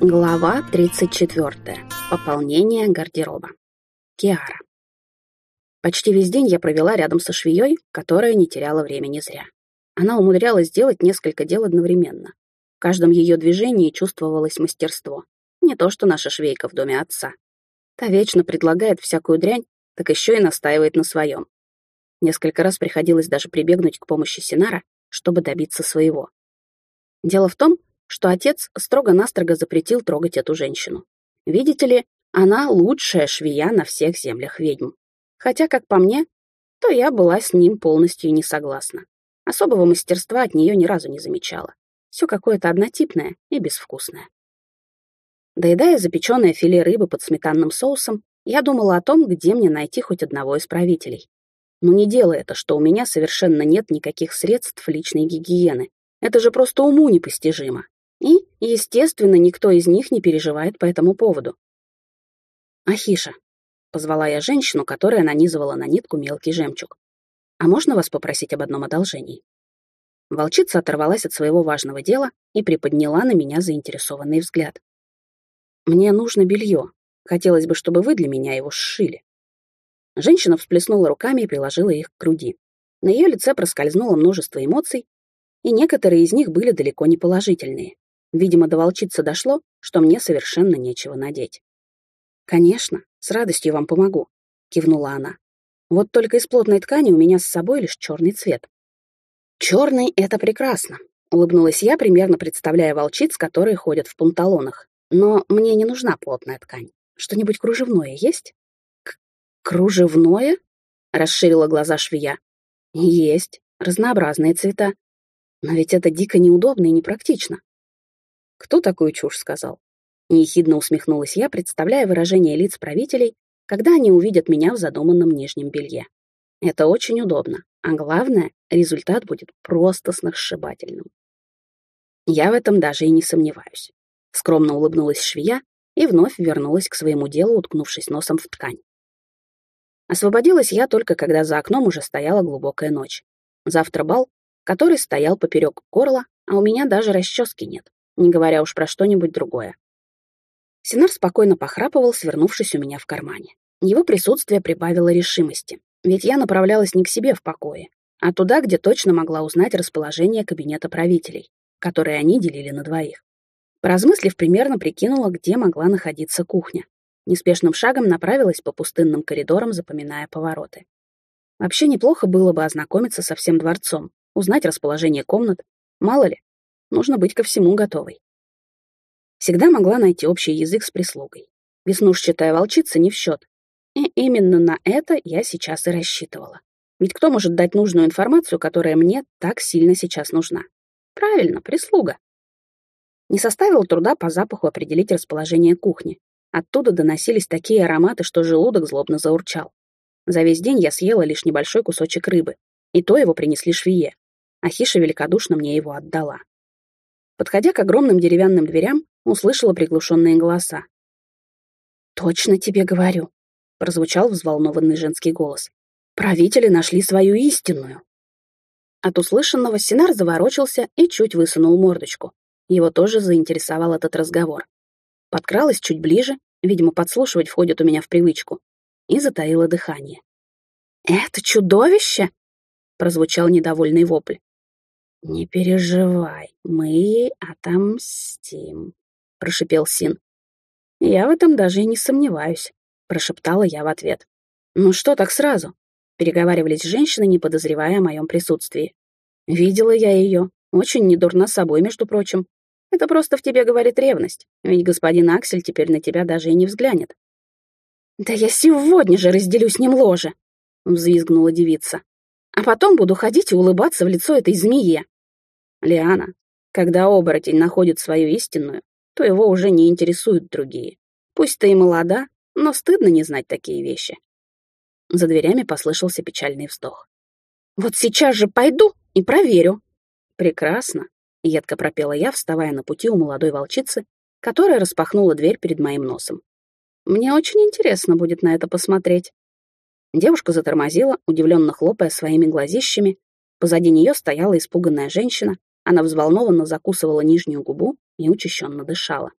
Глава 34. Пополнение гардероба. Киара. Почти весь день я провела рядом со швеей, которая не теряла времени зря. Она умудрялась делать несколько дел одновременно. В каждом ее движении чувствовалось мастерство. Не то, что наша швейка в доме отца. Та вечно предлагает всякую дрянь, так еще и настаивает на своем. Несколько раз приходилось даже прибегнуть к помощи Синара, чтобы добиться своего. Дело в том, что отец строго-настрого запретил трогать эту женщину. Видите ли, она лучшая швея на всех землях ведьм. Хотя, как по мне, то я была с ним полностью не согласна. Особого мастерства от нее ни разу не замечала. Все какое-то однотипное и безвкусное. Доедая запеченное филе рыбы под сметанным соусом, я думала о том, где мне найти хоть одного из правителей. Но не дело это, что у меня совершенно нет никаких средств личной гигиены. Это же просто уму непостижимо. И, естественно, никто из них не переживает по этому поводу. «Ахиша», — позвала я женщину, которая нанизывала на нитку мелкий жемчуг. «А можно вас попросить об одном одолжении?» Волчица оторвалась от своего важного дела и приподняла на меня заинтересованный взгляд. «Мне нужно белье. Хотелось бы, чтобы вы для меня его сшили». Женщина всплеснула руками и приложила их к груди. На ее лице проскользнуло множество эмоций, и некоторые из них были далеко не положительные. Видимо, до волчицы дошло, что мне совершенно нечего надеть. «Конечно, с радостью вам помогу», — кивнула она. «Вот только из плотной ткани у меня с собой лишь черный цвет». «Черный — это прекрасно», — улыбнулась я, примерно представляя волчиц, которые ходят в панталонах. «Но мне не нужна плотная ткань. Что-нибудь кружевное есть?» К «Кружевное?» — расширила глаза швея. «Есть. Разнообразные цвета. Но ведь это дико неудобно и непрактично. Кто такую чушь сказал? Ехидно усмехнулась я, представляя выражение лиц правителей, когда они увидят меня в задуманном нижнем белье. Это очень удобно, а главное, результат будет просто сногсшибательным. Я в этом даже и не сомневаюсь. Скромно улыбнулась швея и вновь вернулась к своему делу, уткнувшись носом в ткань. Освободилась я только, когда за окном уже стояла глубокая ночь. Завтра бал, который стоял поперек горла, а у меня даже расчески нет не говоря уж про что-нибудь другое. Синар спокойно похрапывал, свернувшись у меня в кармане. Его присутствие прибавило решимости, ведь я направлялась не к себе в покое, а туда, где точно могла узнать расположение кабинета правителей, которые они делили на двоих. Поразмыслив, примерно прикинула, где могла находиться кухня. Неспешным шагом направилась по пустынным коридорам, запоминая повороты. Вообще неплохо было бы ознакомиться со всем дворцом, узнать расположение комнат. Мало ли, Нужно быть ко всему готовой. Всегда могла найти общий язык с прислугой. Веснушчатая волчица не в счет. И именно на это я сейчас и рассчитывала. Ведь кто может дать нужную информацию, которая мне так сильно сейчас нужна? Правильно, прислуга. Не составило труда по запаху определить расположение кухни. Оттуда доносились такие ароматы, что желудок злобно заурчал. За весь день я съела лишь небольшой кусочек рыбы, и то его принесли швее. Ахиша великодушно мне его отдала. Подходя к огромным деревянным дверям, услышала приглушенные голоса. «Точно тебе говорю», — прозвучал взволнованный женский голос. «Правители нашли свою истинную». От услышанного Синар заворочился и чуть высунул мордочку. Его тоже заинтересовал этот разговор. Подкралась чуть ближе, видимо, подслушивать входит у меня в привычку, и затаила дыхание. «Это чудовище!» — прозвучал недовольный вопль. «Не переживай, мы ей отомстим», — прошипел Син. «Я в этом даже и не сомневаюсь», — прошептала я в ответ. «Ну что так сразу?» — переговаривались женщины, не подозревая о моем присутствии. «Видела я ее. Очень недурна собой, между прочим. Это просто в тебе говорит ревность, ведь господин Аксель теперь на тебя даже и не взглянет». «Да я сегодня же разделю с ним ложе!» — взвизгнула девица. А потом буду ходить и улыбаться в лицо этой змее. Лиана, когда оборотень находит свою истинную, то его уже не интересуют другие. Пусть ты и молода, но стыдно не знать такие вещи. За дверями послышался печальный вздох. «Вот сейчас же пойду и проверю». «Прекрасно», — едко пропела я, вставая на пути у молодой волчицы, которая распахнула дверь перед моим носом. «Мне очень интересно будет на это посмотреть». Девушка затормозила, удивленно хлопая своими глазищами. Позади нее стояла испуганная женщина. Она взволнованно закусывала нижнюю губу и учащенно дышала.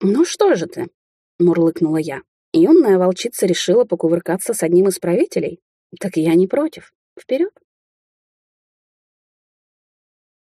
«Ну что же ты?» — мурлыкнула я. Юная волчица решила покувыркаться с одним из правителей? Так я не против. Вперед!